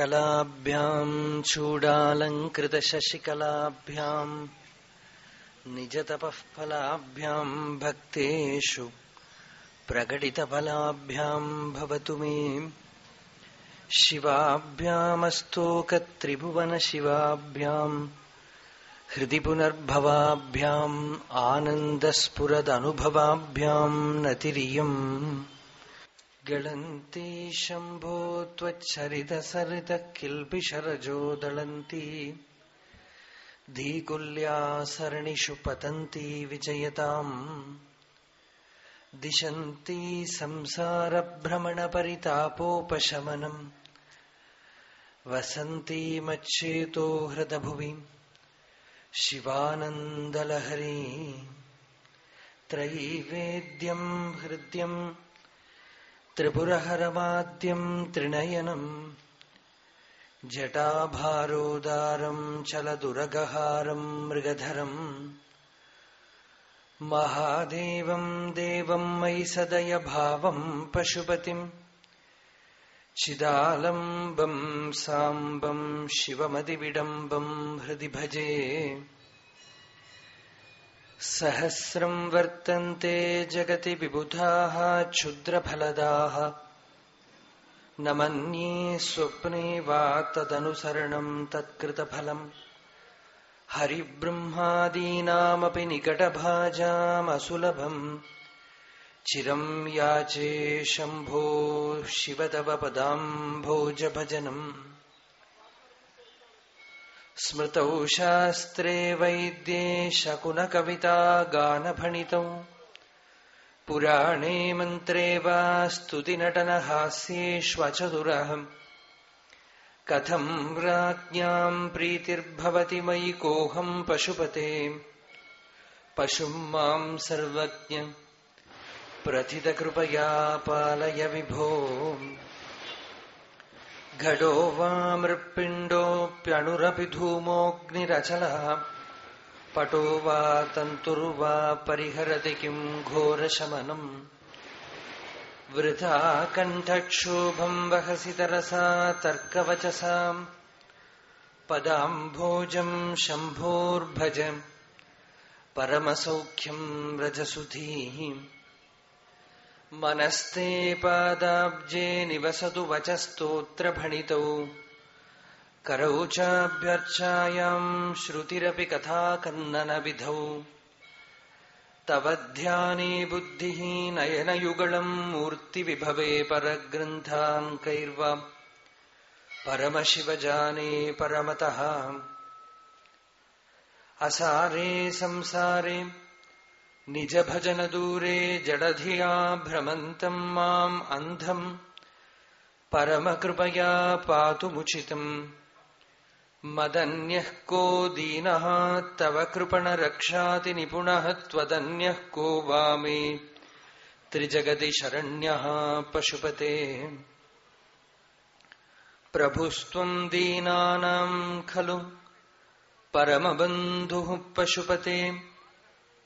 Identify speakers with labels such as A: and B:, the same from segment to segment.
A: कलाभ्याम् चूडालङ्कृतशशिकलाभ्याम् निजतपः फलाभ्याम् भक्तेषु प्रकटितफलाभ्याम् भवतु मे। शिवाभ्यामस्तोकत्रिभुवनशिवाभ्याम् हृदि पुनर्भवाभ्याम् आनन्दस्फुरदनुभवाभ्याम् नतिरियम्। गळन्ती शम्भो त्वच्छरितसरितः किल्बिषरजो दळन्ती धीकुल्या सरणिषु पतन्ती विजयताम् दिशन्ती संसारभ्रमणपरितापोपशमनम् वसन्ती मच्चेतो हृदभुवि शिवानन्दलहरी त्रयीवेद्यम् हृद्यम् त्रिपुरहरमाद्यम् त्रिनयनम् जटाभारोदारम् चलदुरगहारम् मृगधरम् महादेवम् देवम् मयि सदयभावम् पशुपतिम् चिदालम्बम् साम्बम् शिवमतिविडम्बम् हृदि भजे सहस्रम् वर्तन्ते जगति विबुधाः क्षुद्रफलदाः न मन्ये स्वप्ने वा तदनुसरणम् तत्कृतफलम् हरिब्रह्मादीनामपि निकटभाजामसुलभम् चिरम् याचे शम्भो शिव तव पदाम्भोजभजनम् स्मृतौ शास्त्रे वैद्ये शकुनकविता गानभणितौ पुराणे मन्त्रे वा स्तुतिनटनहास्येष्वचतुरहम् कथम् राज्ञाम् प्रीतिर्भवति मयि कोऽहम् पशुपते पशुम् माम् सर्वज्ञ प्रथितकृपया पालय विभो घटो वा मृत्पिण्डोऽप्यणुरपि धूमोऽग्निरचलः पटो वा तन्तुर्वा परिहरति किम् घोरशमनम् वृथा कण्ठक्षोभम् वहसि तरसा तर्कवचसाम् पदाम्भोजम् शम्भोर्भज परमसौख्यम् रजसुधीः मनस्ते पादाब्जे निवसतु वचस्तोत्रभणितौ करौ चाभ्यर्चायाम् श्रुतिरपि कथाकन्ननविधौ तव ध्याने बुद्धिः नयनयुगलम् मूर्तिविभवे परग्रन्थाङ्कैर्वा परमशिवजाने परमतः असारे संसारे निजभजनदूरे जडधिया भ्रमन्तम् माम् अन्धम् परमकृपया पातुमुचितम् मदन्यः को दीनः तव कृपणरक्षाति निपुणः त्वदन्यः को वामे त्रिजगति शरण्यः पशुपते प्रभुस्त्वम् दीनानाम् खलु परमबन्धुः पशुपते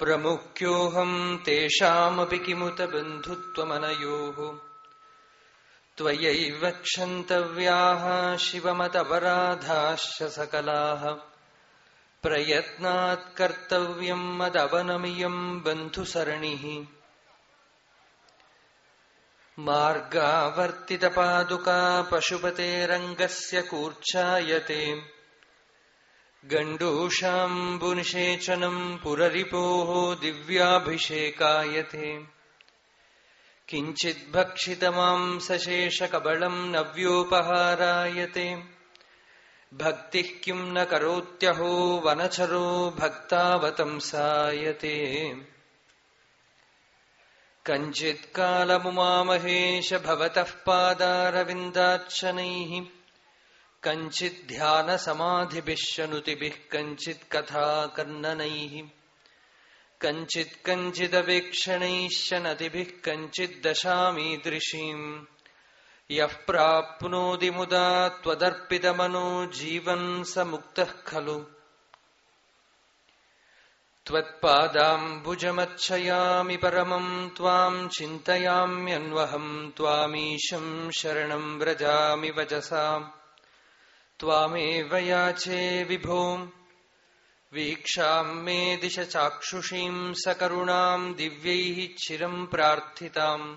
A: प्रमुख्योऽहम् तेषामपि किमुत बन्धुत्वमनयोः। त्वयैव क्षन्तव्याः शिवमतपराधाश्च सकलाः। प्रयत्नात् कर्तव्यम् मदवनमियम् बन्धुसरणिः। मार्गावर्तितपादुका पशुपतेरङ्गस्य कूर्च्छायते। गण्डूषाम्बुनिषेचनम् पुररिपोः दिव्याभिषेकायते। किञ्चिद्भक्षितमांसशेषकबलम् नव्योपहारायते। भक्तिः किम् न करोत्यहो वनचरो भक्तावतंसायते कञ्चित्कालमुमामहेश भवतः पादारविन्दार्चनैः कञ्चिद्ध्यानसमाधिभिः शनुतिभिः कञ्चित् कथाकर्णनैः कञ्चित् कञ्चिदवेक्षणैश्च नतिभिः कञ्चिद्दशामीदृशीम् यः प्राप्नोति मुदा त्वदर्पितमनो जीवन् स मुक्तः खलु त्वत्पादाम्बुजमच्छयामि परमम् त्वाम् चिन्तयाम्यन्वहम् त्वामीशम् शरणम् व्रजामि वचसा त्वामेव याचे विभो वीक्षाम् मे दिश चाक्षुषीम् सकरुणाम् दिव्यैः चिरम् प्रार्थिताम्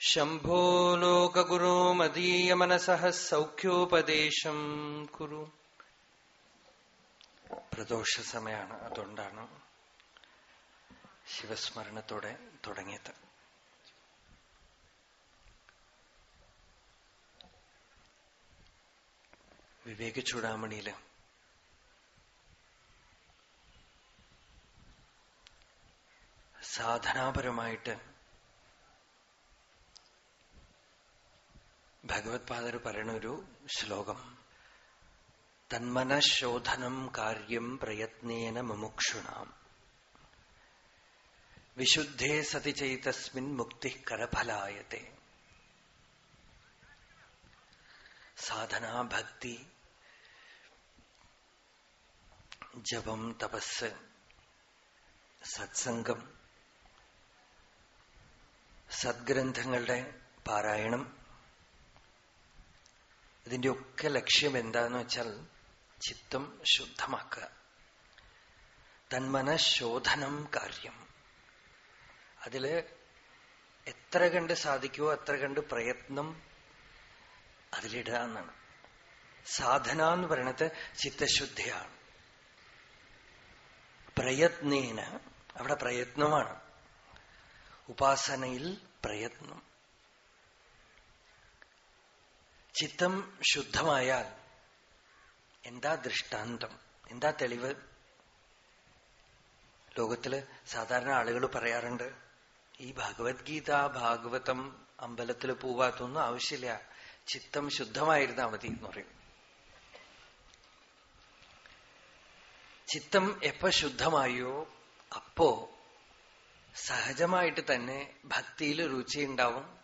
A: शम्भो लोकगुरो मदीयमनसः സൗഖ്യോപദേശം കുരു പ്രദോഷ സമയമാണ് അതുകൊണ്ടാണ് ശിവസ്മരണത്തോടെ തുടങ്ങിയത് വിവേക ചൂടാമണിയിൽ സാധനാപരമായിട്ട് ഭഗവത് പാദർ പറയുന്ന ഒരു ശ്ലോകം. തന്മനശോധനം കാര്യം പ്രയത്നേന മുമുക്ഷുണാം. വിശുദ്ധേ സതി ചൈതസ്മിൻ മുക്തി കരഫലായത്തെ സാധനാ ഭക്തി ജപം തപസ് സത്സംഗം സദ്ഗ്രന്ഥങ്ങളുടെ പാരായണം. ഇതിന്റെയൊക്കെ ലക്ഷ്യം എന്താന്ന് വെച്ചാൽ ചിത്തം ശുദ്ധമാക്കുക. തന്മനശോധനം കാര്യം. അതിൽ എത്ര കണ്ട് സാധിക്കുമോ അത്ര കണ്ട് പ്രയത്നം അതിലിടുക എന്നാണ് സാധന എന്ന് പറയണത് ചിത്തശുദ്ധിയാണ്. പ്രയത്നേന അവിടെ പ്രയത്നമാണ്. ഉപാസനയിൽ പ്രയത്നം. ചിത്തം ശുദ്ധമായാൽ എന്താ ദൃഷ്ടാന്തം? എന്താ തെളിവ്? ലോകത്തിൽ സാധാരണ ആളുകൾ പറയാറുണ്ട് ഈ ഭഗവത്ഗീത ഭാഗവതം അമ്പലത്തിൽ പോവാത്തൊന്നും ആവശ്യമില്ല. ചിത്തം ശുദ്ധമായിരുന്നാൽ മതി എന്ന് പറയും. ചിത്തം എപ്പ ശുദ്ധമായോ അപ്പോ സഹജമായിട്ട് തന്നെ ഭക്തിയിൽ രുചിയുണ്ടാവും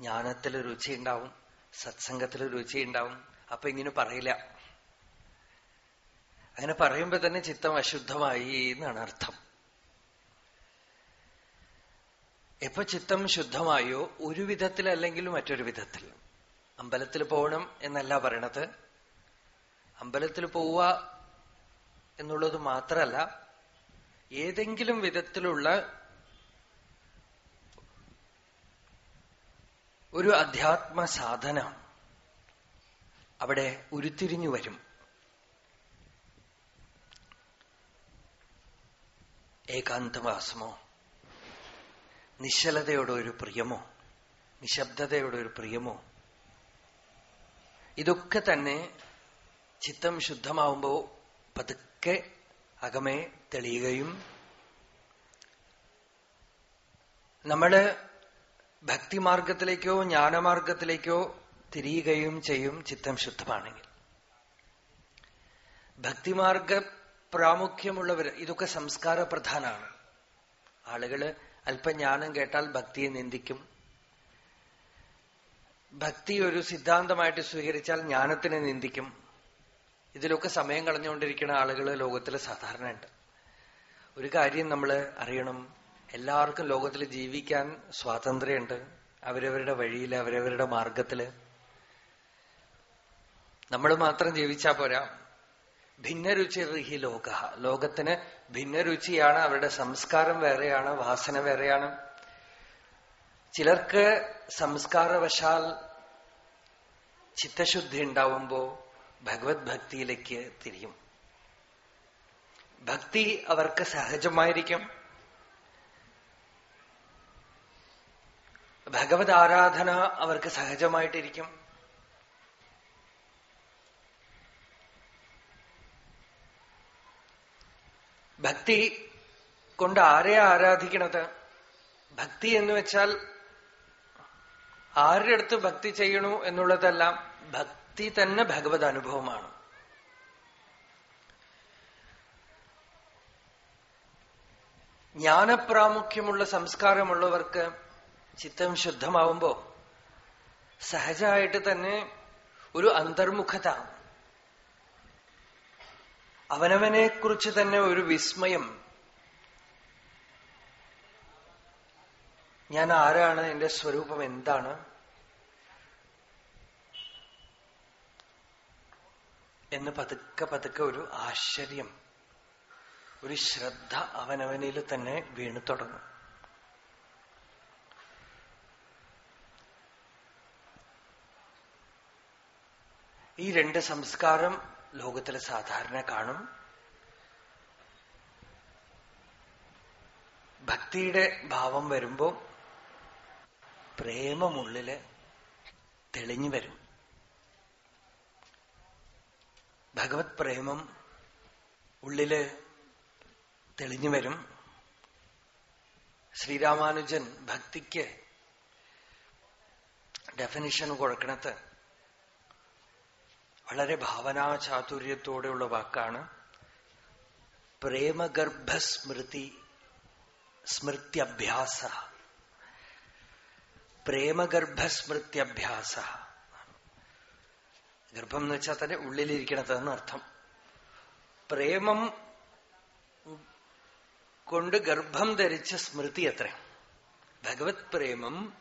A: ജ്ഞാനത്തിൽ രുചിയുണ്ടാവും സത്സംഗത്തിൽ രുചിയുണ്ടാവും അപ്പൊ ഇങ്ങനെ പറയില്ല. അങ്ങനെ പറയുമ്പോ തന്നെ ചിത്തം അശുദ്ധമായി എന്നാണ് അർത്ഥം. എപ്പോ ചിത്തം ശുദ്ധമായോ ഒരു വിധത്തിൽ മറ്റൊരു വിധത്തിൽ. അമ്പലത്തിൽ പോകണം എന്നല്ല പറയണത്. അമ്പലത്തിൽ പോവുക എന്നുള്ളത് മാത്രമല്ല ഏതെങ്കിലും വിധത്തിലുള്ള ഒരു അധ്യാത്മ സാധന അവിടെ ഉരുത്തിരിഞ്ഞു വരും. ഏകാന്തവാസമോ? നിശ്ചലതയോടെ ഒരു പ്രിയമോ? നിശബ്ദതയോടെ ഒരു പ്രിയമോ? ഇതൊക്കെ തന്നെ ചിത്തം ശുദ്ധമാവുമ്പോ പതുക്കെ അകമേ തെളിയുകയും നമ്മൾ ഭക്തിമാർഗത്തിലേക്കോ ജ്ഞാനമാർഗത്തിലേക്കോ തിരിയുകയും ചെയ്യും ചിത്തം ശുദ്ധമാണെങ്കിൽ. ഭക്തിമാർഗ പ്രാമുഖ്യമുള്ളവർ ഇതൊക്കെ സംസ്കാര പ്രധാനമാണ് ആളുകൾ അല്പജ്ഞാനം കേട്ടാൽ ഭക്തിയെ നിന്ദിക്കും. ഭക്തി ഒരു സിദ്ധാന്തമായിട്ട് സ്വീകരിച്ചാൽ ജ്ഞാനത്തിനെ നിന്ദിക്കും. ഇതിലൊക്കെ സമയം കളഞ്ഞുകൊണ്ടിരിക്കുന്ന ആളുകൾ ലോകത്തിൽ സാധാരണ ഉണ്ട് ഒരു കാര്യം നമ്മൾ അറിയണം. എല്ലാവർക്കും ലോകത്തിൽ ജീവിക്കാൻ സ്വാതന്ത്ര്യമുണ്ട്. അവരവരുടെ വഴിയിൽ അവരവരുടെ മാർഗത്തിൽ. നമ്മൾ മാത്രം ജീവിച്ചാ പോരാ. ഭിന്നരുചിർഹി ലോക ലോകത്തിന് ഭിന്നരുചിയാണ് അവരുടെ സംസ്കാരം വേറെയാണ് വാസന വേറെയാണ്. ചിലർക്ക് സംസ്കാരവശാൽ ചിത്തശുദ്ധി ഉണ്ടാവുമ്പോ ഭഗവത് ഭക്തിയിലേക്ക് തിരിയും. ഭക്തി അവർക്ക് സഹജമായിരിക്കും. ഭഗവത് ആരാധന അവർക്ക് സഹജമായിട്ടിരിക്കും. ഭക്തി കൊണ്ട് ആരെയാ ആരാധിക്കണത്? ഭക്തി എന്ന് വെച്ചാൽ ആരുടെ അടുത്ത് ഭക്തി ചെയ്യണു എന്നുള്ളതെല്ലാം ഭക്തി തന്നെ ഭഗവത് അനുഭവമാണ്. ജ്ഞാനപ്രാമുഖ്യമുള്ള സംസ്കാരമുള്ളവർക്ക് ചിത്തം ശുദ്ധമാവുമ്പോ സഹജമായിട്ട് തന്നെ ഒരു അന്തർമുഖത. അവനവനെ കുറിച്ച് തന്നെ ഒരു വിസ്മയം. ഞാൻ ആരാണ്? എന്റെ സ്വരൂപം എന്താണ്? എന്ന് പതുക്കെ പതുക്കെ ഒരു ആശ്ചര്യം ഒരു ശ്രദ്ധ അവനവനിൽ തന്നെ വീണു തുടങ്ങും. ഈ രണ്ട് സംസ്കാരം ലോകത്തിൽ സാധാരണ കാണും. ഭക്തിയുടെ ഭാവം വരുമ്പോ പ്രേമമുള്ളിൽ തെളിഞ്ഞു വരും. ഭഗവത് പ്രേമം ഉള്ളിൽ തെളിഞ്ഞു വരും. ശ്രീരാമാനുജൻ ഭക്തിക്ക് ഡെഫിനിഷൻ കൊടുക്കണത് വളരെ ഭാവനാ ഭാവനാചാതുര്യത്തോടെയുള്ള വാക്കാണ്. പ്രേമഗർഭസ്മൃതി സ്മൃത്യഭ്യാസ. പ്രേമഗർഭസ്മൃത്യഭ്യാസ. ഗർഭം എന്ന് വെച്ചാൽ തന്നെ ഉള്ളിലിരിക്കണതെന്ന് അർത്ഥം. പ്രേമം കൊണ്ട് ഗർഭം ധരിച്ച സ്മൃതി അത്ര ഭഗവത് പ്രേമം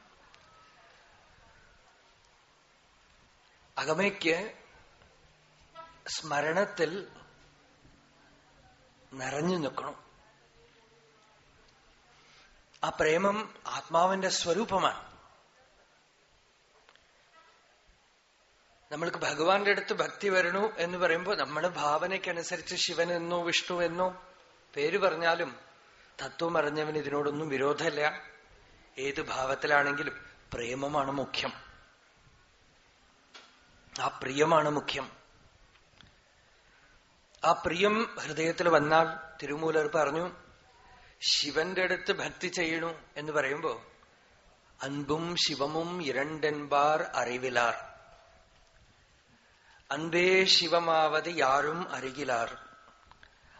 A: അകമയ്ക്ക് സ്മരണത്തിൽ നിറഞ്ഞു നിൽക്കണം. ആ പ്രേമം ആത്മാവിന്റെ സ്വരൂപമാണ്. നമ്മൾക്ക് ഭഗവാന്റെ അടുത്ത് ഭക്തി വരണു എന്ന് പറയുമ്പോൾ നമ്മുടെ ഭാവനയ്ക്കനുസരിച്ച് ശിവൻ എന്നോ വിഷ്ണു എന്നോ പേര് പറഞ്ഞാലും തത്വം അറിഞ്ഞവന് ഇതിനോടൊന്നും വിരോധമില്ല. ഏത് ഭാവത്തിലാണെങ്കിലും പ്രേമമാണ് മുഖ്യം. ആ പ്രിയമാണ് മുഖ്യം. ആ പ്രിയം ഹൃദയത്തിൽ വന്നാൽ തിരുമൂലർ പറഞ്ഞു ശിവന്റെ അടുത്ത് ഭക്തി ചെയ്യണു എന്ന് പറയുമ്പോ അൻപും ശിവമും ഇരണ്ടെൻപാർ അറിവിലാർ. അൻപേ ശിവമാവത് യാരും അരികിലാർ.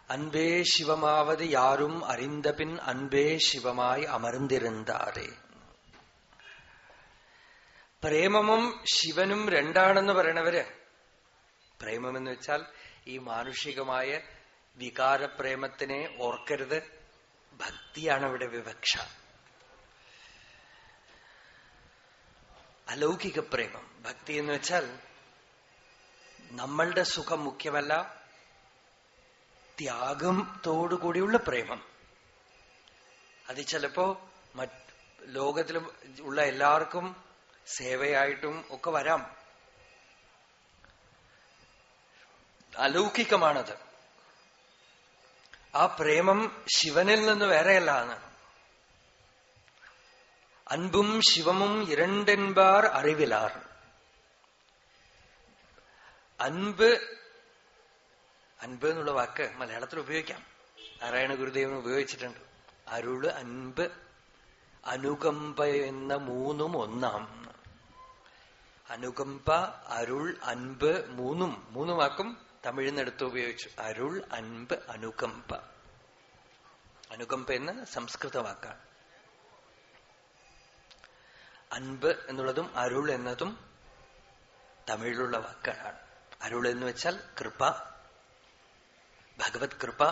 A: അൻപേ ശിവമാവത് യാരും അറിന്തപിൻ അൻപേ ശിവമായി അമർന്നിരുന്നാറേ പ്രേമമും ശിവനും രണ്ടാണെന്ന് പറയണവര്. പ്രേമമെന്ന് വെച്ചാൽ ഈ മാനുഷികമായ വികാരപ്രേമത്തിനെ ഓർക്കരുത്. ഭക്തിയാണ് ഇവിടെ വിവക്ഷ. അലൗകിക പ്രേമം. ഭക്തി എന്ന് വെച്ചാൽ നമ്മളുടെ സുഖം മുഖ്യമല്ല ത്യാഗത്തോടുകൂടിയുള്ള പ്രേമം. അത് ചിലപ്പോ മറ്റ് ലോകത്തിൽ ഉള്ള എല്ലാവർക്കും സേവയായിട്ടും ഒക്കെ വരാം. അലൗകികമാണത്. ആ പ്രേമം ശിവനിൽ നിന്ന് വേറെയല്ല അൻപും ശിവമും ഇരണ്ടെൻപാർ അറിവിലാർ. അൻപ് അൻപ് എന്നുള്ള വാക്ക് മലയാളത്തിൽ ഉപയോഗിക്കാം. നാരായണ ഗുരുദേവൻ ഉപയോഗിച്ചിട്ടുണ്ട്. അരുൾ അൻപ് അനുകമ്പ എന്ന മൂന്നും ഒന്നാം. അനുകമ്പ അരുൾ അൻപ് മൂന്നും മൂന്ന് വാക്കും തമിഴിൽ നിന്ന് എടുത്ത് ഉപയോഗിച്ചു. അരുൾ അൻപ് അനുകമ്പ. അനുകമ്പ എന്ന സംസ്കൃത വാക്കാണ്. അൻപ് എന്നുള്ളതും അരുൾ എന്നതും തമിഴിലുള്ള വാക്കുകളാണ് അരുൾ എന്ന് വെച്ചാൽ കൃപ ഭഗവത് കൃപ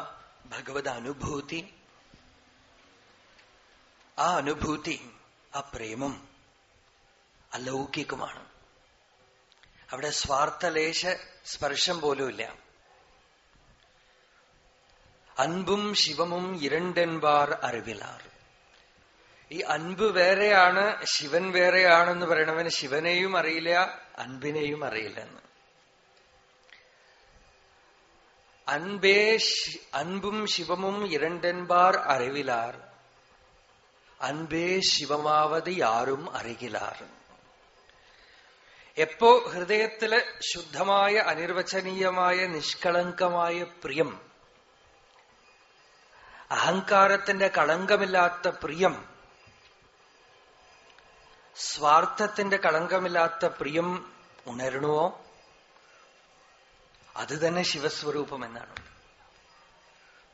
A: ഭഗവത് അനുഭൂതി. ആ അനുഭൂതി ആ പ്രേമം അലൗകികമാണ്. അവിടെ സ്വാർത്ഥലേശ സ്പർശം പോലുമില്ല അൻപും ശിവമും ഇരണ്ടെൻപാർ അറിവിലാർ. ഈ അൻപ് വേറെയാണ് ശിവൻ വേറെയാണെന്ന് പറയണവന് ശിവനെയും അറിയില്ല അൻപിനെയും അറിയില്ലെന്ന് അൻപേ അൻപും ശിവമും ഇരണ്ടെൻപാർ അറിവിലാർ അൻപേ ശിവമാവത് ആരും അറിയിലാർ എപ്പോ ഹൃദയത്തിൽ ശുദ്ധമായ അനിർവചനീയമായ നിഷ്കളങ്കമായ പ്രിയം അഹങ്കാരത്തിന്റെ കളങ്കമില്ലാത്ത പ്രിയം സ്വാർത്ഥത്തിന്റെ കളങ്കമില്ലാത്ത പ്രിയം ഉണരണുവോ അത് തന്നെ ശിവസ്വരൂപം എന്നാണ്.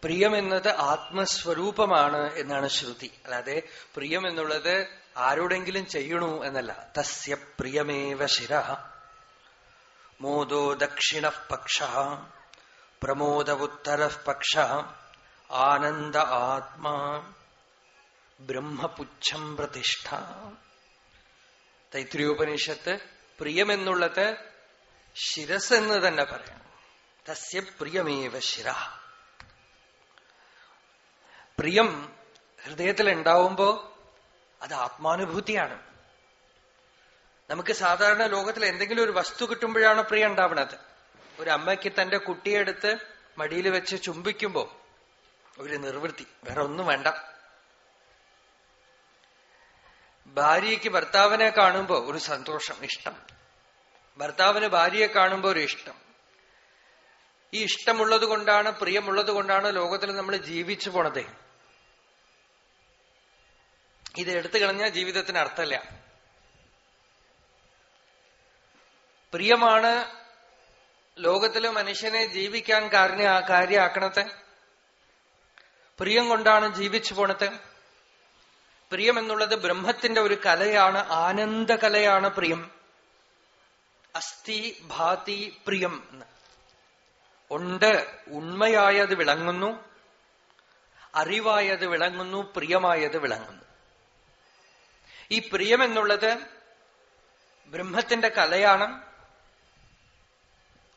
A: പ്രിയം എന്നത് ആത്മസ്വരൂപമാണ് എന്നാണ് ശ്രുതി. അല്ലാതെ പ്രിയം എന്നുള്ളത് ആരോടെങ്കിലും ചെയ്യണു എന്നല്ല. തസ്യ പ്രിയമേവ ശിര. മോദോ ദക്ഷിണ പക്ഷ. പ്രമോദ ഉത്തര പക്ഷ. ആനന്ദ ആത്മാ. ബ്രഹ്മപുച്ഛം പ്രതിഷ്ഠ. തൈത്രിയോപനിഷത്ത് പ്രിയമെന്നുള്ളത് ശിരസ് എന്ന് തന്നെ പറയാം തസ്യ പ്രിയമേവ ശിര പ്രിയം ഹൃദയത്തിൽ ഉണ്ടാവുമ്പോ അത് ആത്മാനുഭൂതിയാണ്. നമുക്ക് സാധാരണ ലോകത്തിൽ എന്തെങ്കിലും ഒരു വസ്തു കിട്ടുമ്പോഴാണ് പ്രിയം ഉണ്ടാവുന്നത്? ഒരു അമ്മയ്ക്ക് തന്റെ കുട്ടിയെടുത്ത് മടിയിൽ വെച്ച് ചുംബിക്കുമ്പോ ഒരു നിർവൃത്തി വേറെ ഒന്നും വേണ്ട. ഭാര്യയ്ക്ക് ഭർത്താവിനെ കാണുമ്പോ ഒരു സന്തോഷം ഇഷ്ടം. ഭർത്താവിന് ഭാര്യയെ കാണുമ്പോ ഒരു ഇഷ്ടം. ഈ ഇഷ്ടമുള്ളത് കൊണ്ടാണ് പ്രിയമുള്ളത് കൊണ്ടാണ് ലോകത്തിൽ നമ്മൾ ജീവിച്ചു പോണത്. ഇത് എടുത്തു കളഞ്ഞാൽ ജീവിതത്തിന് അർത്ഥമില്ല. പ്രിയമാണ് ലോകത്തിലെ മനുഷ്യനെ ജീവിക്കാൻ കാരണ കാര്യമാക്കണത് പ്രിയം കൊണ്ടാണ് ജീവിച്ചു പോണത്. പ്രിയം എന്നുള്ളത് ബ്രഹ്മത്തിന്റെ ഒരു കലയാണ് ആനന്ദ കലയാണ് പ്രിയം. അസ്ഥി ഭാതി പ്രിയം എന്ന്. ഉണ്ട്. ഉണ്മയായത് വിളങ്ങുന്നു. അറിവായത് വിളങ്ങുന്നു. പ്രിയമായത് വിളങ്ങുന്നു. ഈ പ്രിയം എന്നുള്ളത് ബ്രഹ്മത്തിന്റെ കലയാണ്.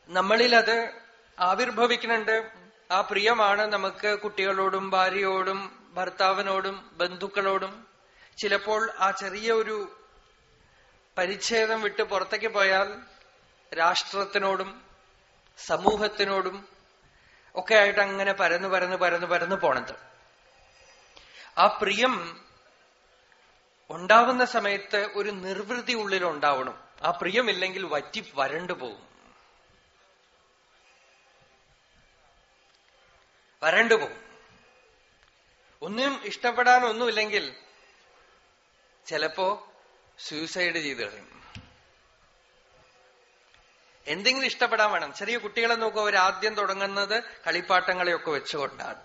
A: നമ്മളിൽ അത് ആവിർഭവിക്കുന്നുണ്ട്. ആ പ്രിയമാണ് നമുക്ക് കുട്ടികളോടും ഭാര്യയോടും ഭർത്താവിനോടും ബന്ധുക്കളോടും. ചിലപ്പോൾ ആ ചെറിയ ഒരു പരിച്ഛേദം വിട്ട് പുറത്തേക്ക് പോയാൽ രാഷ്ട്രത്തിനോടും സമൂഹത്തിനോടും ഒക്കെ ആയിട്ട് അങ്ങനെ പരന്ന് പരന്ന് പരന്ന് പരന്ന് പോണത്. ആ പ്രിയം ഉണ്ടാവുന്ന സമയത്ത് ഒരു നിർവൃതി ഉള്ളിൽ ഉണ്ടാവണം ആ പ്രിയമില്ലെങ്കിൽ വറ്റി വരണ്ടു പോകും. വരണ്ടു പോകും. ഒന്നും ഇഷ്ടപ്പെടാനൊന്നുമില്ലെങ്കിൽ ചിലപ്പോ സൂയിസൈഡ് ചെയ്ത് കളയും. എന്തെങ്കിലും ഇഷ്ടപ്പെടാൻ വേണം. ചെറിയ കുട്ടികളെ നോക്കുക അവർ ആദ്യം തുടങ്ങുന്നത് കളിപ്പാട്ടങ്ങളെയൊക്കെ വെച്ചുകൊണ്ടാണ്.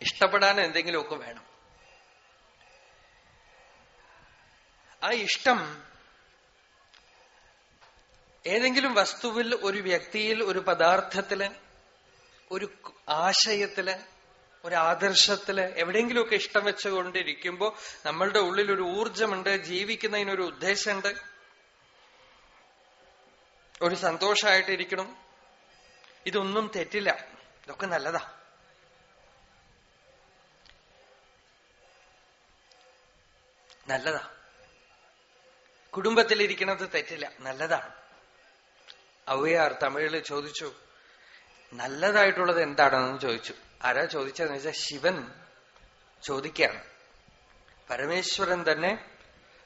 A: ഇഷ്ടപ്പെടാൻ എന്തെങ്കിലുമൊക്കെ വേണം. ആ ഇഷ്ടം ഏതെങ്കിലും വസ്തുവിൽ ഒരു വ്യക്തിയിൽ ഒരു പദാർത്ഥത്തിൽ ഒരു ആശയത്തിൽ ഒരു ആദർശത്തിൽ എവിടെയെങ്കിലുമൊക്കെ ഇഷ്ടം വെച്ചുകൊണ്ടിരിക്കുമ്പോൾ നമ്മളുടെ ഉള്ളിൽ ഒരു ഊർജമുണ്ട് ജീവിക്കുന്നതിനൊരു ഉദ്ദേശമുണ്ട്. ഒരു സന്തോഷമായിട്ടിരിക്കണം ഇതൊന്നും തെറ്റില്ല. ഇതൊക്കെ നല്ലതാ. നല്ലതാ. കുടുംബത്തിലിരിക്കണത് തെറ്റില്ല. നല്ലതാണ് അവയാർ തമിഴിൽ ചോദിച്ചു നല്ലതായിട്ടുള്ളത് എന്താണെന്ന് ചോദിച്ചു. ആരാ ചോദിച്ചതെന്ന് വെച്ചാൽ ശിവൻ ചോദിക്കുകയാണ്. പരമേശ്വരൻ തന്നെ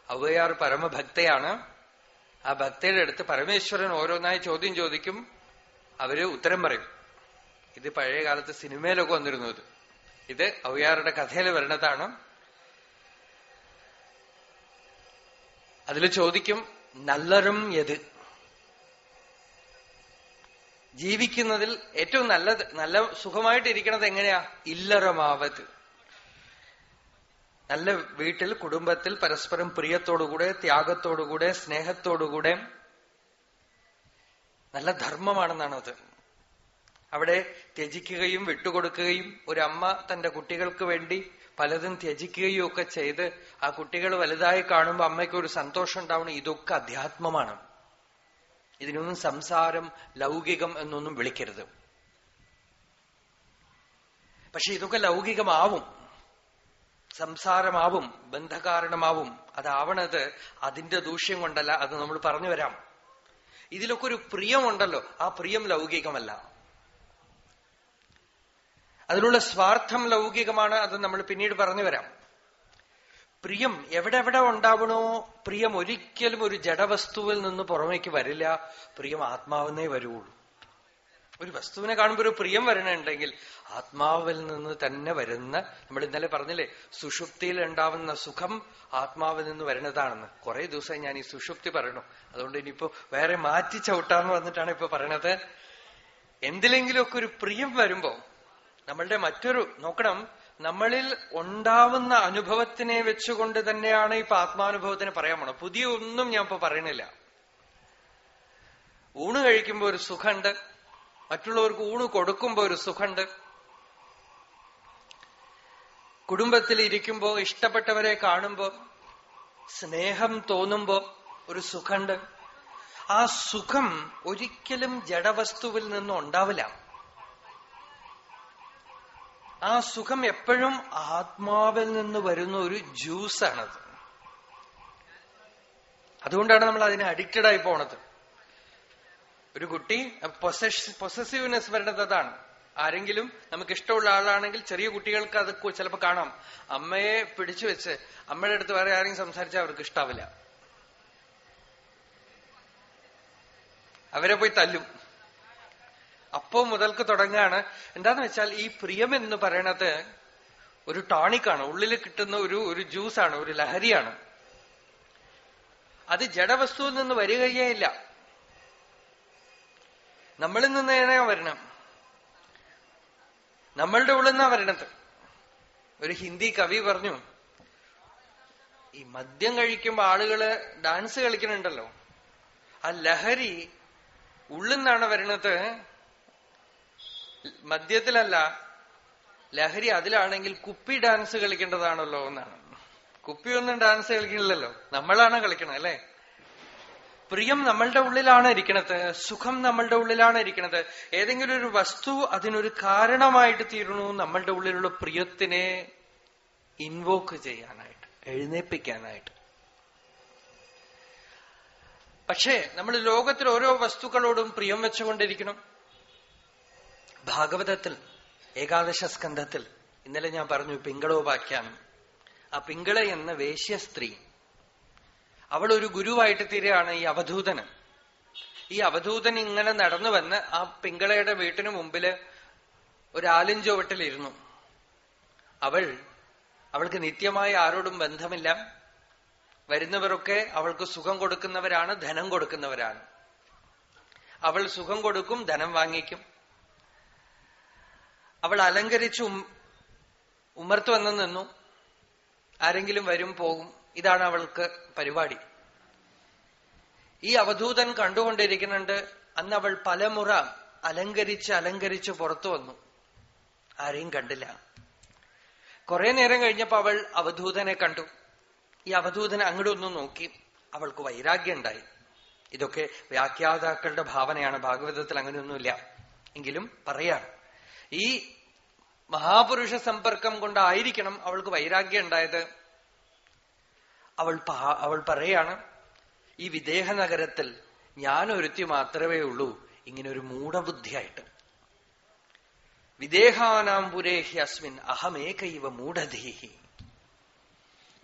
A: അവയാർ പരമഭക്തയാണ്. ആ ഭക്തയുടെ അടുത്ത് പരമേശ്വരൻ ഓരോന്നായി ചോദ്യം ചോദിക്കും അവർ ഉത്തരം പറയും. ഇത് പഴയ കാലത്ത് സിനിമയിലൊക്കെ വന്നിരുന്നു ഇത്. ഇത് അവയാറുടെ കഥയിൽ വരണതാണ് അതിൽ ചോദിക്കും നല്ലറും എത് ജീവിക്കുന്നതിൽ ഏറ്റവും നല്ലത് നല്ല സുഖമായിട്ട് സുഖമായിട്ടിരിക്കണത് എങ്ങനെയാ? ഇല്ലറമാവത്. നല്ല വീട്ടിൽ കുടുംബത്തിൽ പരസ്പരം പ്രിയത്തോടുകൂടെ ത്യാഗത്തോടുകൂടെ സ്നേഹത്തോടുകൂടെ. നല്ല ധർമ്മമാണെന്നാണ് അത് അവിടെ ത്യജിക്കുകയും വിട്ടുകൊടുക്കുകയും ഒരു അമ്മ തന്റെ കുട്ടികൾക്ക് വേണ്ടി പലതും ത്യജിക്കുകയും ഒക്കെ ചെയ്ത് ആ കുട്ടികൾ വലുതായി കാണുമ്പോൾ അമ്മയ്ക്ക് ഒരു സന്തോഷം ഉണ്ടാവണം. ഇതൊക്കെ അധ്യാത്മമാണ്. ഇതിനൊന്നും സംസാരം ലൗകികം എന്നൊന്നും വിളിക്കരുത്. പക്ഷെ ഇതൊക്കെ ലൗകികമാവും. സംസാരമാവും ബന്ധകാരണമാവും. അതാവണത് അതിന്റെ ദൂഷ്യം കൊണ്ടല്ല അത് നമ്മൾ പറഞ്ഞു വരാം. ഇതിലൊക്കെ ഒരു പ്രിയമുണ്ടല്ലോ ആ പ്രിയം ലൗകികമല്ല. അതിലുള്ള സ്വാർത്ഥം ലൗകികമാണ് അത് നമ്മൾ പിന്നീട് പറഞ്ഞു വരാം. പ്രിയം എവിടെ എവിടെ ഉണ്ടാവണോ പ്രിയം ഒരിക്കലും ഒരു ജഡവസ്തുവിൽ നിന്ന് പുറമേക്ക് വരില്ല പ്രിയം ആത്മാവെന്നേ വരുള്ളൂ ഒരു വസ്തുവിനെ കാണുമ്പോൾ ഒരു പ്രിയം വരണുണ്ടെങ്കിൽ ആത്മാവിൽ നിന്ന് തന്നെ വരുന്ന നമ്മൾ ഇന്നലെ പറഞ്ഞില്ലേ സുഷുപ്തിയിൽ ഉണ്ടാവുന്ന സുഖം ആത്മാവിൽ നിന്ന് വരുന്നതാണെന്ന്. കുറെ ദിവസം ഞാൻ ഈ സുഷുപ്തി പറയണു അതുകൊണ്ട് ഇനിയിപ്പോ വേറെ മാറ്റി ചവിട്ടാന്ന് വന്നിട്ടാണ് ഇപ്പൊ പറയണത്. എന്തിലെങ്കിലുമൊക്കെ ഒരു പ്രിയം വരുമ്പോ നമ്മളുടെ മറ്റൊരു നോക്കണം നമ്മളിൽ ഉണ്ടാവുന്ന അനുഭവത്തിനെ വെച്ചുകൊണ്ട് തന്നെയാണ് ഇപ്പൊ ആത്മാനുഭവത്തിന് പറയാൻ പോണം പുതിയ ഒന്നും ഞാൻ ഇപ്പൊ പറയണില്ല ഊണ് കഴിക്കുമ്പോ ഒരു സുഖമുണ്ട്. മറ്റുള്ളവർക്ക് ഊണ് കൊടുക്കുമ്പോ ഒരു സുഖമുണ്ട് കുടുംബത്തിൽ ഇരിക്കുമ്പോ ഇഷ്ടപ്പെട്ടവരെ കാണുമ്പോ സ്നേഹം തോന്നുമ്പോ ഒരു സുഖമുണ്ട് ആ സുഖം ഒരിക്കലും ജഡവസ്തുവിൽ നിന്നും ഉണ്ടാവില്ല. ആ സുഖം എപ്പോഴും ആത്മാവിൽ നിന്ന് വരുന്ന ഒരു ജ്യൂസാണത്. അതുകൊണ്ടാണ് നമ്മൾ അതിന് അഡിക്റ്റഡ് ആയി പോണത്. ഒരു കുട്ടി പൊസസീവ്നെസ് വരുന്നത് അതാണ്. ആരെങ്കിലും നമുക്ക് ഇഷ്ടമുള്ള ആളാണെങ്കിൽ ചെറിയ കുട്ടികൾക്ക് അത് ചിലപ്പോൾ കാണാം. അമ്മയെ പിടിച്ചു വെച്ച് അമ്മയുടെ അടുത്ത് വേറെ ആരെങ്കിലും സംസാരിച്ചാൽ അവർക്ക് ഇഷ്ടാവില്ല. അവരെ പോയി തല്ലും. അപ്പോ മുതൽക്ക് തുടങ്ങാണ്. എന്താന്ന് വെച്ചാൽ ഈ പ്രിയം എന്ന് പറയണത് ഒരു ടോണിക്കാണ് ഉള്ളിൽ കിട്ടുന്ന ഒരു ഒരു ജ്യൂസാണ് ഒരു ലഹരിയാണ്. അത് ജഡവസ്തുവിൽ നിന്ന് വരികയേ ഇല്ല. നമ്മളിൽ നിന്ന് ഏതാ വരണം? നമ്മളുടെ ഉള്ളിൽ നിന്നാ വരണത്. ഒരു ഹിന്ദി കവി പറഞ്ഞു ഈ മദ്യം കഴിക്കുമ്പോ ആളുകൾ ഡാൻസ് കളിക്കണുണ്ടല്ലോ ആ ലഹരി ഉള്ളിൽ നിന്നാണ് വരണത്. മദ്യത്തിലല്ല ലഹരി അതിലാണെങ്കിൽ കുപ്പി ഡാൻസ് കളിക്കേണ്ടതാണല്ലോ എന്നാണ്. കുപ്പിയൊന്നും ഡാൻസ് കളിക്കണില്ലല്ലോ നമ്മളാണ് കളിക്കണം അല്ലേ? പ്രിയം നമ്മളുടെ ഉള്ളിലാണ് ഇരിക്കണത് സുഖം നമ്മളുടെ ഉള്ളിലാണ് ഇരിക്കണത്. ഏതെങ്കിലും ഒരു വസ്തു അതിനൊരു കാരണമായിട്ട് തീരണു നമ്മളുടെ ഉള്ളിലുള്ള പ്രിയത്തിനെ ഇൻവോക്ക് ചെയ്യാനായിട്ട് എഴുന്നേപ്പിക്കാനായിട്ട്. പക്ഷേ നമ്മൾ ലോകത്തിൽ ഓരോ വസ്തുക്കളോടും പ്രിയം വെച്ചുകൊണ്ടിരിക്കണം. ഭാഗവതത്തിൽ ഏകാദശ സ്കന്ധത്തിൽ ഇന്നലെ ഞാൻ പറഞ്ഞു പിങ്കളോപാഖ്യാനം. ആ പിങ്കള എന്ന വേശ്യ സ്ത്രീ അവൾ ഒരു ഗുരുവായിട്ട് തീരുകയാണ് ഈ അവധൂതന്. ഈ അവധൂതൻ ഇങ്ങനെ നടന്നു വന്ന് ആ പിങ്കളയുടെ വീട്ടിന് മുമ്പിൽ ഒരു ആലിഞ്ചോവട്ടിലിരുന്നു അവൾ അവൾക്ക് നിത്യമായി ആരോടും ബന്ധമില്ല. വരുന്നവരൊക്കെ അവൾക്ക് സുഖം കൊടുക്കുന്നവരാണ് ധനം കൊടുക്കുന്നവരാണ്. അവൾ സുഖം കൊടുക്കും ധനം വാങ്ങിക്കും. അവൾ അലങ്കരിച്ചും ഉമർത്തു വന്നു നിന്നു. ആരെങ്കിലും വരും പോകും. ഇതാണ് അവൾക്ക് പരിപാടി. ഈ അവധൂതൻ കണ്ടുകൊണ്ടിരിക്കുന്നുണ്ട്. അന്ന് അവൾ പലമുറ അലങ്കരിച്ച് അലങ്കരിച്ച് പുറത്തു വന്നു. ആരെയും കണ്ടില്ല. കുറെ നേരം കഴിഞ്ഞപ്പോ അവൾ അവധൂതനെ കണ്ടു. ഈ അവധൂതൻ ഒന്ന് നോക്കി. അവൾക്ക് വൈരാഗ്യം ഉണ്ടായി. ഇതൊക്കെ വ്യാഖ്യാതാക്കളുടെ ഭാവനയാണ്. ഭാഗവതത്തിൽ അങ്ങനെയൊന്നുമില്ല. എങ്കിലും പറയാണ്. ഈ മഹാപുരുഷ സമ്പർക്കം കൊണ്ടായിരിക്കണം അവൾക്ക് വൈരാഗ്യം ഉണ്ടായത്. അവൾ അവൾ പറയാണ് ഈ വിദേഹ നഗരത്തിൽ ഞാൻ ഒരുത്തി മാത്രമേ ഉള്ളൂ. ഇങ്ങനെ ഒരു മൂഢബുദ്ധിയായിട്ട്. വിദേഹാനാം പുരേഹി അസ്മിൻ അഹമേകൈവ മൂഢധീഹി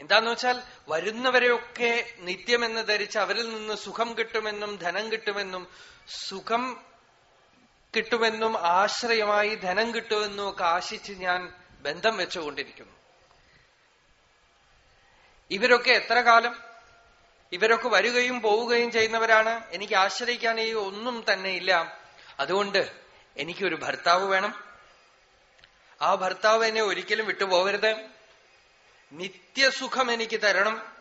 A: എന്താന്ന് വെച്ചാൽ വരുന്നവരെയൊക്കെ നിത്യമെന്ന് ധരിച്ച് അവരിൽ നിന്ന് സുഖം കിട്ടുമെന്നും ധനം കിട്ടുമെന്നും സുഖം കിട്ടുമെന്നും ആശ്രയമായി ധനം കിട്ടുമെന്നും ഒക്കെ ആശിച്ച് ഞാൻ ബന്ധം വെച്ചുകൊണ്ടിരിക്കുന്നു. ഇവരൊക്കെ എത്ര കാലം? ഇവരൊക്കെ വരികയും പോവുകയും ചെയ്യുന്നവരാണ്. എനിക്ക് ആശ്രയിക്കാൻ ഈ ഒന്നും തന്നെ ഇല്ല. അതുകൊണ്ട് എനിക്കൊരു ഭർത്താവ് വേണം. ആ ഭർത്താവ് എന്നെ ഒരിക്കലും വിട്ടുപോകരുത്. നിത്യസുഖം എനിക്ക് തരണം.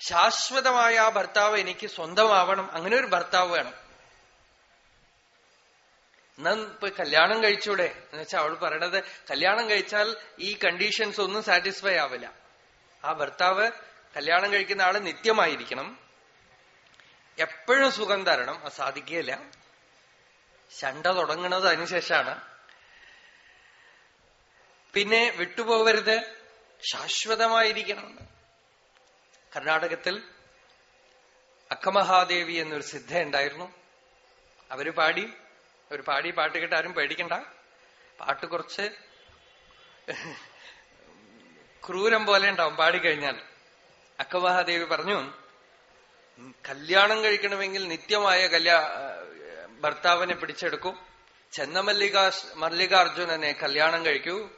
A: ശാശ്വതമായ ആ ഭർത്താവ് എനിക്ക് സ്വന്തമാവണം. അങ്ങനെ ഒരു ഭർത്താവ് വേണം. എന്നാ ഇപ്പൊ കല്യാണം കഴിച്ചൂടെ? എന്ന് വെച്ചാൽ അവൾ പറയണത് കല്യാണം കഴിച്ചാൽ ഈ കണ്ടീഷൻസ് ഒന്നും സാറ്റിസ്ഫൈ ആവില്ല. ആ ഭർത്താവ് കല്യാണം കഴിക്കുന്ന ആൾ നിത്യമായിരിക്കണം. എപ്പോഴും സുഖം തരണം. അത് സാധിക്കുകയില്ല. ശണ്ട തുടങ്ങുന്നത് അതിനുശേഷമാണ്. പിന്നെ വിട്ടുപോകരുത്. ശാശ്വതമായിരിക്കണം. കർണാടകത്തിൽ അക്കമഹാദേവി എന്നൊരു സിദ്ധ ഉണ്ടായിരുന്നു അവർ പാടി. അവർ പാടി പാട്ട് കേട്ട് ആരും പേടിക്കണ്ട. പാട്ട് കുറച്ച് ക്രൂരം പോലെ ഉണ്ടാവും പാടിക്കഴിഞ്ഞാൽ. അക്കമഹാദേവി പറഞ്ഞു കല്യാണം കഴിക്കണമെങ്കിൽ നിത്യമായ കല്യാ ഭർത്താവിനെ പിടിച്ചെടുക്കും. ചെന്നമല്ലികാ മല്ലികാർജുനനെ കല്യാണം കഴിക്കൂ.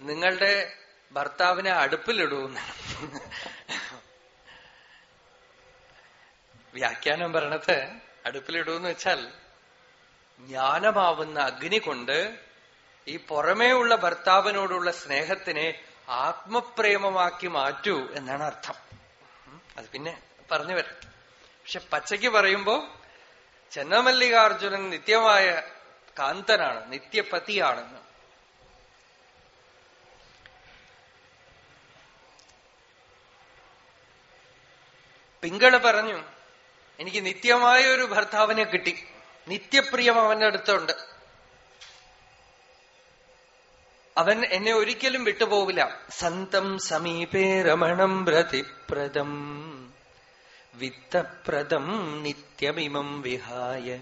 A: നിങ്ങളുടെ ഭർത്താവിനെ അടുപ്പിലിടൂ. വ്യാഖ്യാനം പറയണത് അടുപ്പിലിടൂന്ന് വെച്ചാൽ ജ്ഞാനമാവുന്ന അഗ്നി കൊണ്ട് ഈ പുറമേ ഉള്ള ഭർത്താവിനോടുള്ള സ്നേഹത്തിനെ ആത്മപ്രേമമാക്കി മാറ്റൂ എന്നാണ് അർത്ഥം. അത് പിന്നെ പറഞ്ഞു വരാം. പക്ഷെ പച്ചയ്ക്ക് പറയുമ്പോ ചെന്നമല്ലികാർജുനൻ നിത്യമായ കാന്തനാണ് നിത്യപതിയാണെന്ന്. പിങ്കൾ പറഞ്ഞു എനിക്ക് നിത്യമായ ഒരു ഭർത്താവിനെ കിട്ടി. നിത്യപ്രിയം അവന്റെ അടുത്തുണ്ട്. അവൻ എന്നെ ഒരിക്കലും വിട്ടുപോവില്ല. സന്തം സമീപേ രമണം പ്രതിപ്രദം വിത്തപ്രദം നിത്യമിമം വിഹായ.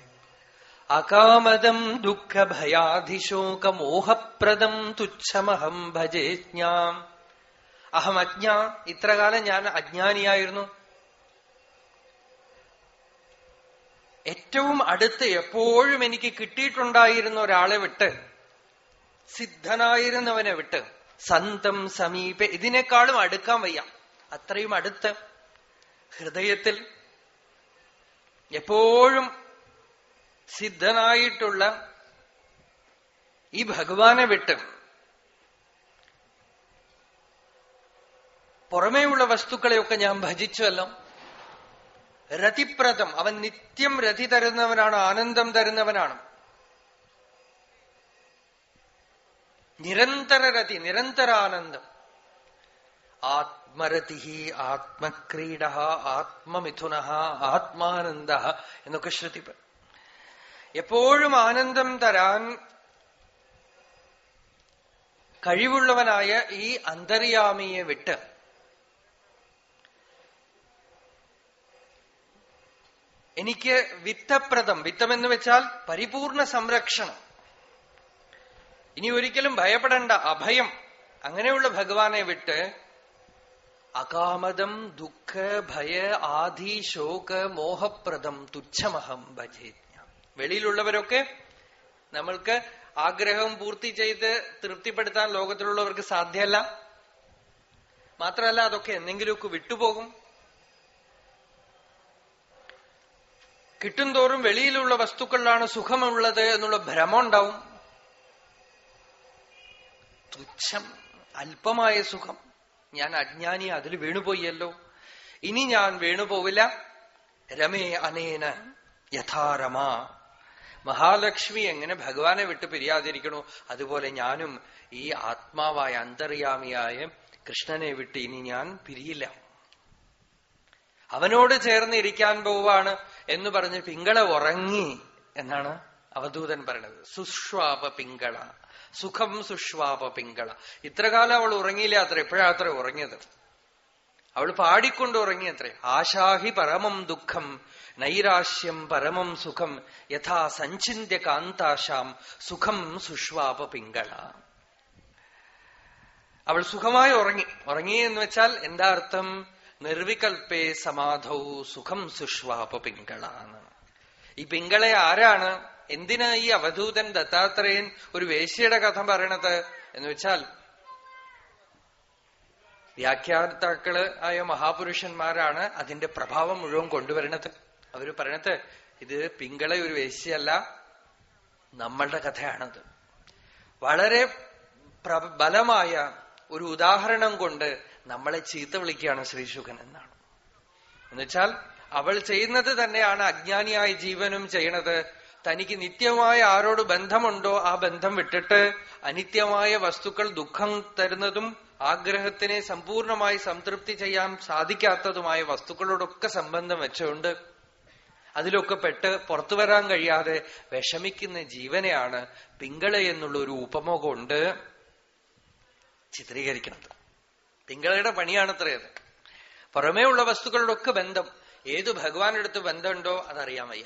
A: അകാമദം ദുഃഖഭയാധിശോകമോഹപ്രദം തുച്ഛമഹം ഭജേജ്ഞാം അഹം അജ്ഞ ഇത്രകാലം ഞാൻ അജ്ഞാനിയായിരുന്നു. ഏറ്റവും അടുത്ത് എപ്പോഴും എനിക്ക് കിട്ടിയിട്ടുണ്ടായിരുന്ന ഒരാളെ വിട്ട് സിദ്ധനായിരുന്നവനെ വിട്ട് സന്തം സമീപ ഇതിനേക്കാളും അടുക്കാൻ വയ്യ. അത്രയും അടുത്ത് ഹൃദയത്തിൽ എപ്പോഴും സിദ്ധനായിട്ടുള്ള ഈ ഭഗവാനെ വിട്ട് പുറമേയുള്ള വസ്തുക്കളെയൊക്കെ ഞാൻ ഭജിച്ചുവല്ലോ. രതിപ്രദം. അവൻ നിത്യം രതി തരുന്നവനാണ് ആനന്ദം തരുന്നവനാണ്. നിരന്തര രതി നിരന്തരാനന്ദം. ആത്മരതി ആത്മക്രീഡ ആത്മമിഥുന ആത്മാനന്ദ എന്നൊക്കെ ശ്രുതി എപ്പോഴും ആനന്ദം തരാൻ കഴിവുള്ളവനായ ഈ അന്തര്യാമിയെ വിട്ട് എനിക്ക് വിത്തപ്രദം. വിത്തമെന്ന് വെച്ചാൽ പരിപൂർണ സംരക്ഷണം. ഇനി ഒരിക്കലും ഭയപ്പെടേണ്ട അഭയം. അങ്ങനെയുള്ള ഭഗവാനെ വിട്ട് അകാമതം ദുഃഖ ഭയ ആധി ശോക മോഹപ്രദം തുച്ഛമഹം ഭജേജ്ഞ വെളിയിലുള്ളവരൊക്കെ നമ്മൾക്ക് ആഗ്രഹം പൂർത്തി ചെയ്ത് തൃപ്തിപ്പെടുത്താൻ ലോകത്തിലുള്ളവർക്ക് സാധ്യമല്ല. മാത്രമല്ല അതൊക്കെ എന്തെങ്കിലുമൊക്കെ വിട്ടുപോകും. കിട്ടും തോറും വെളിയിലുള്ള വസ്തുക്കളിലാണ് സുഖമുള്ളത് എന്നുള്ള ഭ്രമം ഉണ്ടാവും. തുച്ഛം അല്പമായ സുഖം. ഞാൻ അജ്ഞാനി അതിൽ വീണുപോയല്ലോ. ഇനി ഞാൻ വീണുപോവില്ല. രമേ അനേന യഥാരമ മഹാലക്ഷ്മി എങ്ങനെ ഭഗവാനെ വിട്ട് പിരിയാതിരിക്കണോ? അതുപോലെ ഞാനും ഈ ആത്മാവായ അന്തർയാമിയായ കൃഷ്ണനെ വിട്ട് ഇനി ഞാൻ പിരിയില്ല. അവനോട് ചേർന്ന് ഇരിക്കാൻ പോവാണ് എന്ന് പറഞ്ഞ് പിങ്കള ഉറങ്ങി എന്നാണ് അവധൂതൻ പറയണത് സുഷ്വാപ പിങ്കള. സുഖം സുഷ്വാപ പിങ്കള. ഇത്രകാലം അവൾ ഉറങ്ങിയില്ല അത്ര എപ്പോഴാ അത്ര ഉറങ്ങിയത്. അവൾ പാടിക്കൊണ്ട് ഉറങ്ങി അത്രേ. ആശാഹി പരമം ദുഃഖം നൈരാശ്യം പരമം സുഖം യഥാ സഞ്ചിന്യ കാന്താശാം സുഖം സുഷ്വാപ പിങ്കള. അവൾ സുഖമായി ഉറങ്ങി. ഉറങ്ങി എന്ന് വെച്ചാൽ എന്താ അർത്ഥം? നിർവികൽപ്പേ സമാധൗ സുഖം സുഷ്വാപ പിങ്കള ഈ പിങ്കളെ ആരാണ്? എന്തിനാ ഈ അവധൂതൻ ദത്താത്രേയൻ ഒരു വേശ്യയുടെ കഥ പറയണത് എന്ന് വെച്ചാൽ വ്യാഖ്യാതാക്കൾ ആയ മഹാപുരുഷന്മാരാണ് അതിന്റെ പ്രഭാവം മുഴുവൻ കൊണ്ടുവരണത് അവർ പറയണത് ഇത് പിങ്കളെ ഒരു വേശ്യയല്ല നമ്മളുടെ കഥയാണത്. വളരെ ബലമായ ഒരു ഉദാഹരണം കൊണ്ട് നമ്മളെ ചീത്ത വിളിക്കുകയാണ് ശ്രീശുഖൻ എന്നാണ്. എന്നുവെച്ചാൽ അവൾ ചെയ്യുന്നത് തന്നെയാണ് അജ്ഞാനിയായ ജീവനും ചെയ്യണത് തനിക്ക് നിത്യമായ ആരോട് ബന്ധമുണ്ടോ ആ ബന്ധം വിട്ടിട്ട് അനിത്യമായ വസ്തുക്കൾ ദുഃഖം തരുന്നതും ആഗ്രഹത്തിനെ സമ്പൂർണമായി സംതൃപ്തി ചെയ്യാൻ സാധിക്കാത്തതുമായ വസ്തുക്കളോടൊക്കെ സംബന്ധം വെച്ചുകൊണ്ട് അതിലൊക്കെ പെട്ട് പുറത്തു വരാൻ കഴിയാതെ വിഷമിക്കുന്ന ജീവനെയാണ് പിങ്കള എന്നുള്ള ഒരു ഉപമ കൊണ്ട് ചിത്രീകരിക്കുന്നത്. പിങ്കളയുടെ പണിയാണത്രയത് പുറമേ ഉള്ള വസ്തുക്കളോടൊക്കെ ബന്ധം. ഏത് ഭഗവാനെടുത്ത് ബന്ധമുണ്ടോ അതറിയാൻ വയ്യ.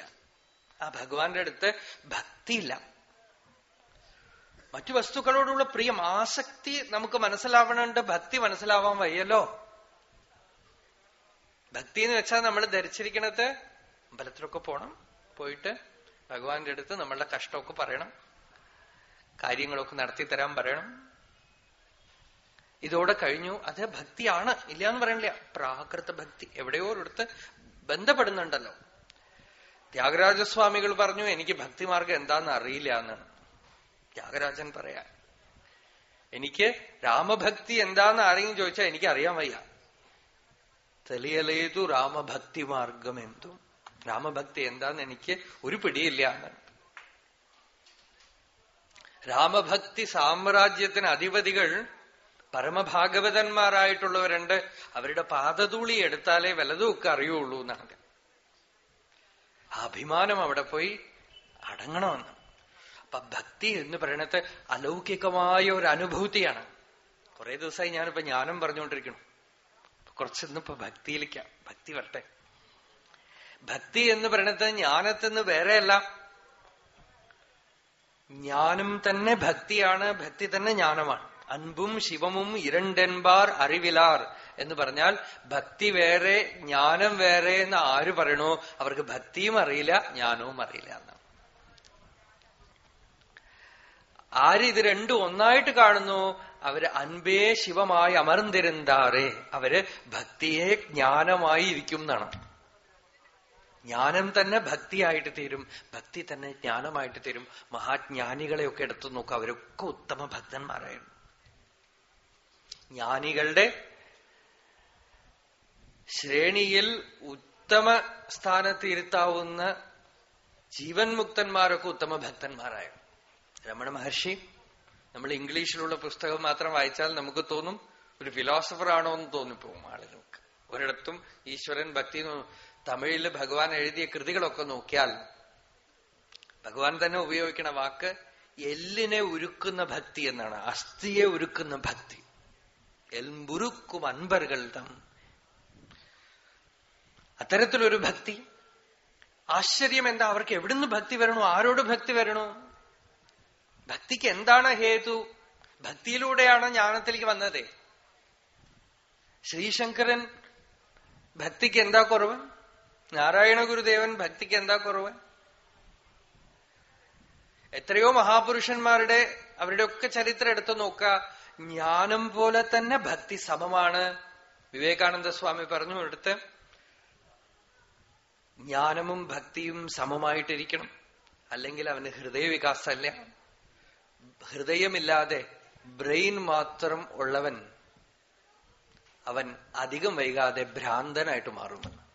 A: ആ ഭഗവാന്റെ അടുത്ത് ഭക്തിയില്ല. മറ്റു വസ്തുക്കളോടുള്ള പ്രിയം ആസക്തി നമുക്ക് മനസ്സിലാവണുണ്ട് ഭക്തി മനസ്സിലാവാൻ വയ്യല്ലോ. ഭക്തി എന്ന് വെച്ചാൽ നമ്മൾ ധരിച്ചിരിക്കണത് അമ്പലത്തിലൊക്കെ പോണം പോയിട്ട് ഭഗവാന്റെ അടുത്ത് നമ്മളുടെ കഷ്ടമൊക്കെ പറയണം കാര്യങ്ങളൊക്കെ നടത്തി തരാൻ പറയണം. ഇതോടെ കഴിഞ്ഞു. അത് ഭക്തിയാണ്. ഇല്ല എന്ന് പറയണില്ല. പ്രാകൃത ഭക്തി. എവിടെയോ ഒരിടത്ത് ബന്ധപ്പെടുന്നുണ്ടല്ലോ. ത്യാഗരാജസ്വാമികൾ പറഞ്ഞു എനിക്ക് ഭക്തിമാർഗം എന്താന്ന് അറിയില്ല എന്നാണ് ത്യാഗരാജൻ പറയാ എനിക്ക് രാമഭക്തി എന്താന്ന് ആരെങ്കിലും ചോദിച്ചാൽ എനിക്ക് അറിയാൻ വയ്യ. തെളിയലേതു രാമഭക്തി മാർഗം എന്തും. രാമഭക്തി എന്താന്ന് എനിക്ക് ഒരു പിടിയില്ല എന്നാണ് രാമഭക്തി സാമ്രാജ്യത്തിന് അധിപതികൾ പരമഭാഗവതന്മാരായിട്ടുള്ളവരുണ്ട്. അവരുടെ പാദതൂളി എടുത്താലേ വലതുമൊക്കെ അറിയുള്ളൂ എന്നാണ് അഭിമാനം അവിടെ പോയി അടങ്ങണമെന്ന്. അപ്പൊ ഭക്തി എന്ന് പറയണത് അലൗകികമായ ഒരു അനുഭൂതിയാണ്. കുറെ ദിവസമായി ഞാനിപ്പോ ജ്ഞാനം പറഞ്ഞുകൊണ്ടിരിക്കണം കുറച്ചൊന്നിപ്പോ ഭക്തിയിലേക്ക ഭക്തി വരട്ടെ. ഭക്തി എന്ന് പറയണത് ജ്ഞാനത്തെന്ന് വേറെയല്ല. ജ്ഞാനം തന്നെ ഭക്തിയാണ് ഭക്തി തന്നെ ജ്ഞാനമാണ്. അൻപും ശിവമും ഇരണ്ടെൻപാർ അറിവിലാർ എന്ന് പറഞ്ഞാൽ ഭക്തി വേറെ ജ്ഞാനം വേറെ എന്ന് ആര് പറയണോ? അവർക്ക് ഭക്തിയും അറിയില്ല ജ്ഞാനവും അറിയില്ല എന്ന്. ആര് ഇത് രണ്ടും ഒന്നായിട്ട് കാണുന്നു? അവർ അൻപേ ശിവമായി അമർന്നിരുന്നാറേ അവർ ഭക്തിയെ ജ്ഞാനമായി ഇരിക്കും എന്നാണ്. ജ്ഞാനം തന്നെ ഭക്തിയായിട്ട് തീരും. ഭക്തി തന്നെ ജ്ഞാനമായിട്ട് തീരും. മഹാജ്ഞാനികളെയൊക്കെ എടുത്തു നോക്കുക അവരൊക്കെ ഉത്തമ ഭക്തന്മാരായിരുന്നു. ജ്ഞാനികളുടെ ശ്രേണിയിൽ ഉത്തമ സ്ഥാനത്ത് ഇരുത്താവുന്ന ജീവൻ മുക്തന്മാരൊക്കെ ഉത്തമ ഭക്തന്മാരായ. രമണ മഹർഷി നമ്മൾ ഇംഗ്ലീഷിലുള്ള പുസ്തകം മാത്രം വായിച്ചാൽ നമുക്ക് തോന്നും ഒരു ഫിലോസഫർ ആണോ എന്ന് തോന്നിപ്പോകും ആളുകൾക്ക്. ഒരിടത്തും ഈശ്വരൻ ഭക്തി തമിഴിൽ ഭഗവാൻ എഴുതിയ കൃതികളൊക്കെ നോക്കിയാൽ ഭഗവാൻ തന്നെ ഉപയോഗിക്കുന്ന വാക്ക് എല്ലിനെ ഉരുക്കുന്ന ഭക്തി എന്നാണ് അസ്ഥിയെ ഉരുക്കുന്ന ഭക്തി. എൽമുരുക്കും അൻപറുകൾ തം. അത്തരത്തിലൊരു ഭക്തി. ആശ്ചര്യം എന്താ അവർക്ക് എവിടുന്ന് ഭക്തി വരണോ? ആരോട് ഭക്തി വരണോ? ഭക്തിക്ക് എന്താണ് ഹേതു? ഭക്തിയിലൂടെയാണ് ജ്ഞാനത്തിലേക്ക് വന്നത്. ശ്രീശങ്കരൻ ഭക്തിക്ക് എന്താ കുറവ്? നാരായണ ഗുരുദേവൻ ഭക്തിക്ക് എന്താ കുറവ്? എത്രയോ മഹാപുരുഷന്മാരുടെ അവരുടെ ഒക്കെ ചരിത്രം എടുത്തു നോക്കുക. ജ്ഞാനം പോലെ തന്നെ ഭക്തി സമമാണ്. വിവേകാനന്ദ സ്വാമി പറഞ്ഞു എടുത്ത് ജ്ഞാനവും ഭക്തിയും സമമായിട്ടിരിക്കണം. അല്ലെങ്കിൽ അവന് ഹൃദയവികാസമല്ല. ഹൃദയമില്ലാതെ ബ്രെയിൻ മാത്രം ഉള്ളവൻ അവൻ അധികം വൈകാതെ ഭ്രാന്തനായിട്ട് മാറുമെന്ന്.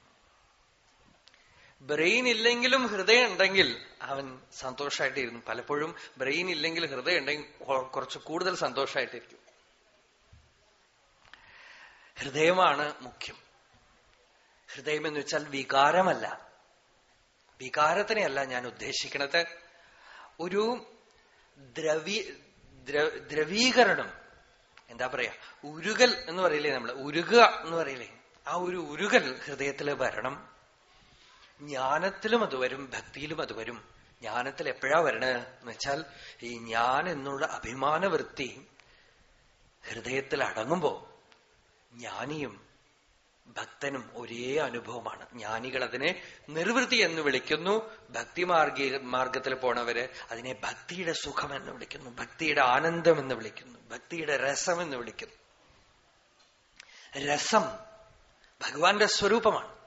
A: ബ്രെയിൻ ഇല്ലെങ്കിലും ഹൃദയം ഉണ്ടെങ്കിൽ അവൻ സന്തോഷമായിട്ടിരുന്നു പലപ്പോഴും ബ്രെയിൻ ഇല്ലെങ്കിൽ ഹൃദയം ഉണ്ടെങ്കിൽ കുറച്ച് കൂടുതൽ സന്തോഷമായിട്ടിരിക്കും ഹൃദയമാണ് മുഖ്യം. ഹൃദയം എന്ന് വെച്ചാൽ വികാരമല്ല. വികാരത്തിനെയല്ല ഞാൻ ഉദ്ദേശിക്കുന്നത്. ഒരു ദ്രവി ദ്രവീകരണം. എന്താ പറയാ? ഉരുകൽ എന്ന് പറയില്ലേ നമ്മൾ ഉരുക എന്ന് പറയില്ലേ? ആ ഒരു ഉരുകൽ ഹൃദയത്തിൽ വരണം. ജ്ഞാനത്തിലും അത് വരും ഭക്തിയിലും അത് വരും. ജ്ഞാനത്തിൽ എപ്പോഴാ വരണ? എന്ന് വെച്ചാൽ ഈ ഞാൻ എന്നുള്ള അഭിമാന വൃത്തി ഹൃദയത്തിൽ അടങ്ങുമ്പോ ജ്ഞാനിയും ഭക്തനും ഒരേ അനുഭവമാണ്. ജ്ഞാനികൾ അതിനെ നിർവൃത്തി എന്ന് വിളിക്കുന്നു ഭക്തി മാർഗീ മാർഗത്തിൽ പോണവര് അതിനെ ഭക്തിയുടെ സുഖം എന്ന് വിളിക്കുന്നു ഭക്തിയുടെ ആനന്ദം എന്ന് വിളിക്കുന്നു ഭക്തിയുടെ രസം എന്ന് വിളിക്കുന്നു. രസം ഭഗവാന്റെ സ്വരൂപമാണ്.